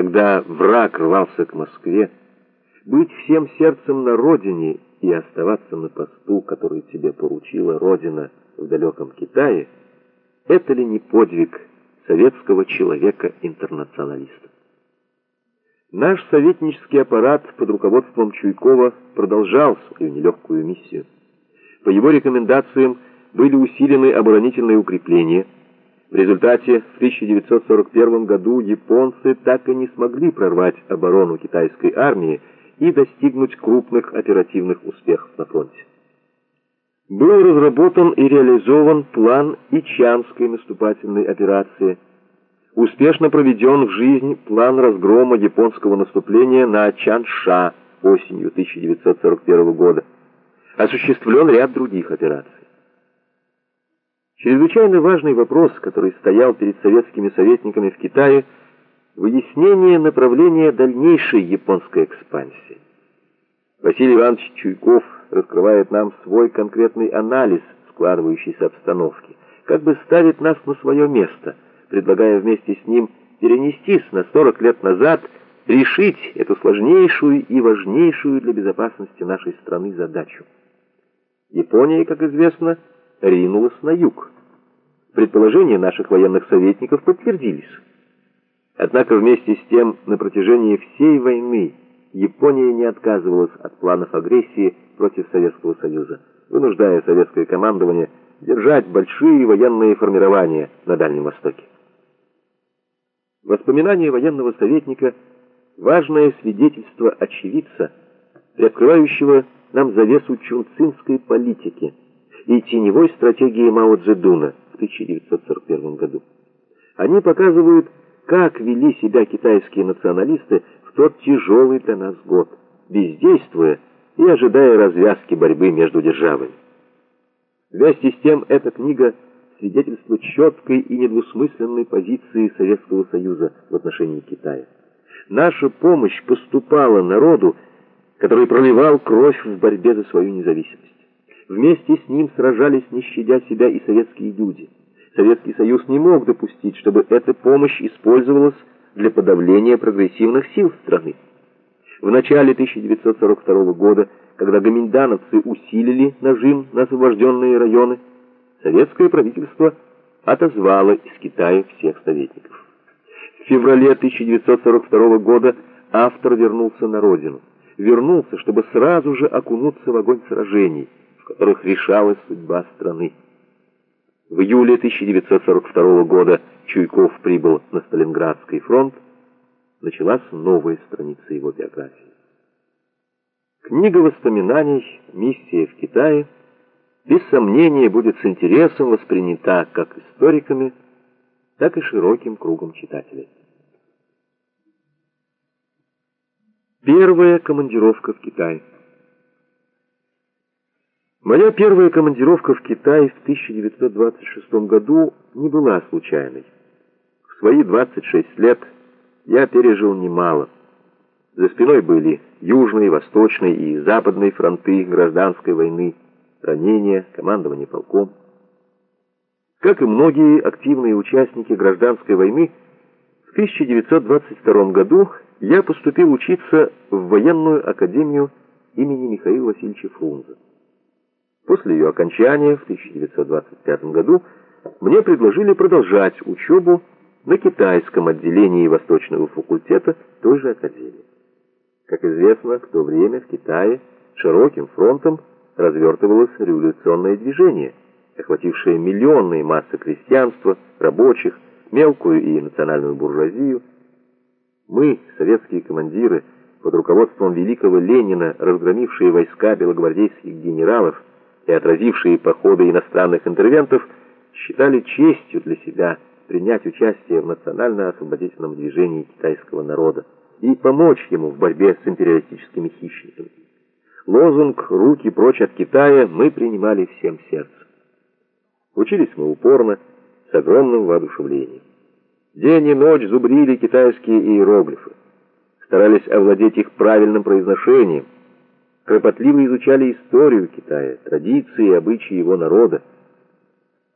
когда враг рвался к Москве, быть всем сердцем на родине и оставаться на посту, который тебе поручила родина в далеком Китае, это ли не подвиг советского человека-интернационалиста? Наш советнический аппарат под руководством Чуйкова продолжал свою нелегкую миссию. По его рекомендациям были усилены оборонительные укрепления. В результате в 1941 году японцы так и не смогли прорвать оборону китайской армии и достигнуть крупных оперативных успехов на фронте. Был разработан и реализован план Ичанской наступательной операции – успешно проведен в жизнь план разгрома японского наступления на Чанша осенью 1941 года. Осуществлен ряд других операций. Чрезвычайно важный вопрос, который стоял перед советскими советниками в Китае, выяснение направления дальнейшей японской экспансии. Василий Иванович Чуйков раскрывает нам свой конкретный анализ складывающейся обстановки, как бы ставит нас на свое место – предлагая вместе с ним перенестись на 40 лет назад, решить эту сложнейшую и важнейшую для безопасности нашей страны задачу. Япония, как известно, ринулась на юг. Предположения наших военных советников подтвердились. Однако вместе с тем на протяжении всей войны Япония не отказывалась от планов агрессии против Советского Союза, вынуждая советское командование держать большие военные формирования на Дальнем Востоке. Воспоминания военного советника – важное свидетельство очевидца, приоткрывающего нам завесу чунцинской политики и теневой стратегии Мао Цзэдуна в 1941 году. Они показывают, как вели себя китайские националисты в тот тяжелый для нас год, бездействуя и ожидая развязки борьбы между державами. Вместе с тем, эта книга – свидетельство четкой и недвусмысленной позиции Советского Союза в отношении Китая. Наша помощь поступала народу, который проливал кровь в борьбе за свою независимость. Вместе с ним сражались, не щадя себя, и советские люди. Советский Союз не мог допустить, чтобы эта помощь использовалась для подавления прогрессивных сил страны. В начале 1942 года, когда гоминдановцы усилили нажим на освобожденные районы, советское правительство отозвало из Китая всех советников. В феврале 1942 года автор вернулся на родину. Вернулся, чтобы сразу же окунуться в огонь сражений, которых решалась судьба страны. В июле 1942 года Чуйков прибыл на Сталинградский фронт. Началась новая страница его биографии. Книга воспоминаний «Миссия в Китае» без сомнения будет с интересом воспринята как историками, так и широким кругом читателей. Первая командировка в Китай. Моя первая командировка в Китай в 1926 году не была случайной. В свои 26 лет я пережил немало. За спиной были южные, восточные и западные фронты гражданской войны ранения, командование полком. Как и многие активные участники гражданской войны, в 1922 году я поступил учиться в военную академию имени Михаила Васильевича Фрунзе. После ее окончания в 1925 году мне предложили продолжать учебу на китайском отделении Восточного факультета той же академии. Как известно, в то время в Китае широким фронтом развертывалось революционное движение, охватившее миллионные массы крестьянства, рабочих, мелкую и национальную буржуазию. Мы, советские командиры, под руководством великого Ленина, разгромившие войска белогвардейских генералов и отразившие походы иностранных интервентов, считали честью для себя принять участие в национально-освободительном движении китайского народа и помочь ему в борьбе с империалистическими хищниками. Лозунг «Руки прочь от Китая» мы принимали всем сердцем. Учились мы упорно, с огромным воодушевлением. День и ночь зубрили китайские иероглифы. Старались овладеть их правильным произношением. Кропотливо изучали историю Китая, традиции и обычаи его народа.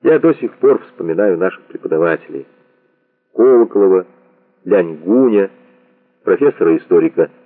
Я до сих пор вспоминаю наших преподавателей. Колоколова, Лянь Гуня, профессора-историка